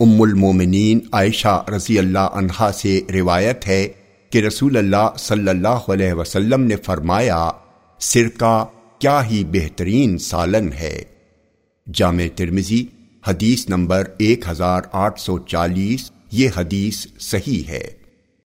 ام المومنین عائشہ رضی اللہ عنہا سے روایت ہے کہ رسول اللہ صلی اللہ علیہ وسلم نے فرمایا سرکہ کیا ہی بہترین سالن ہے۔ جامع ترمزی حدیث نمبر ایک ہزار آٹھ سو چالیس، یہ حدیث صحیح ہے۔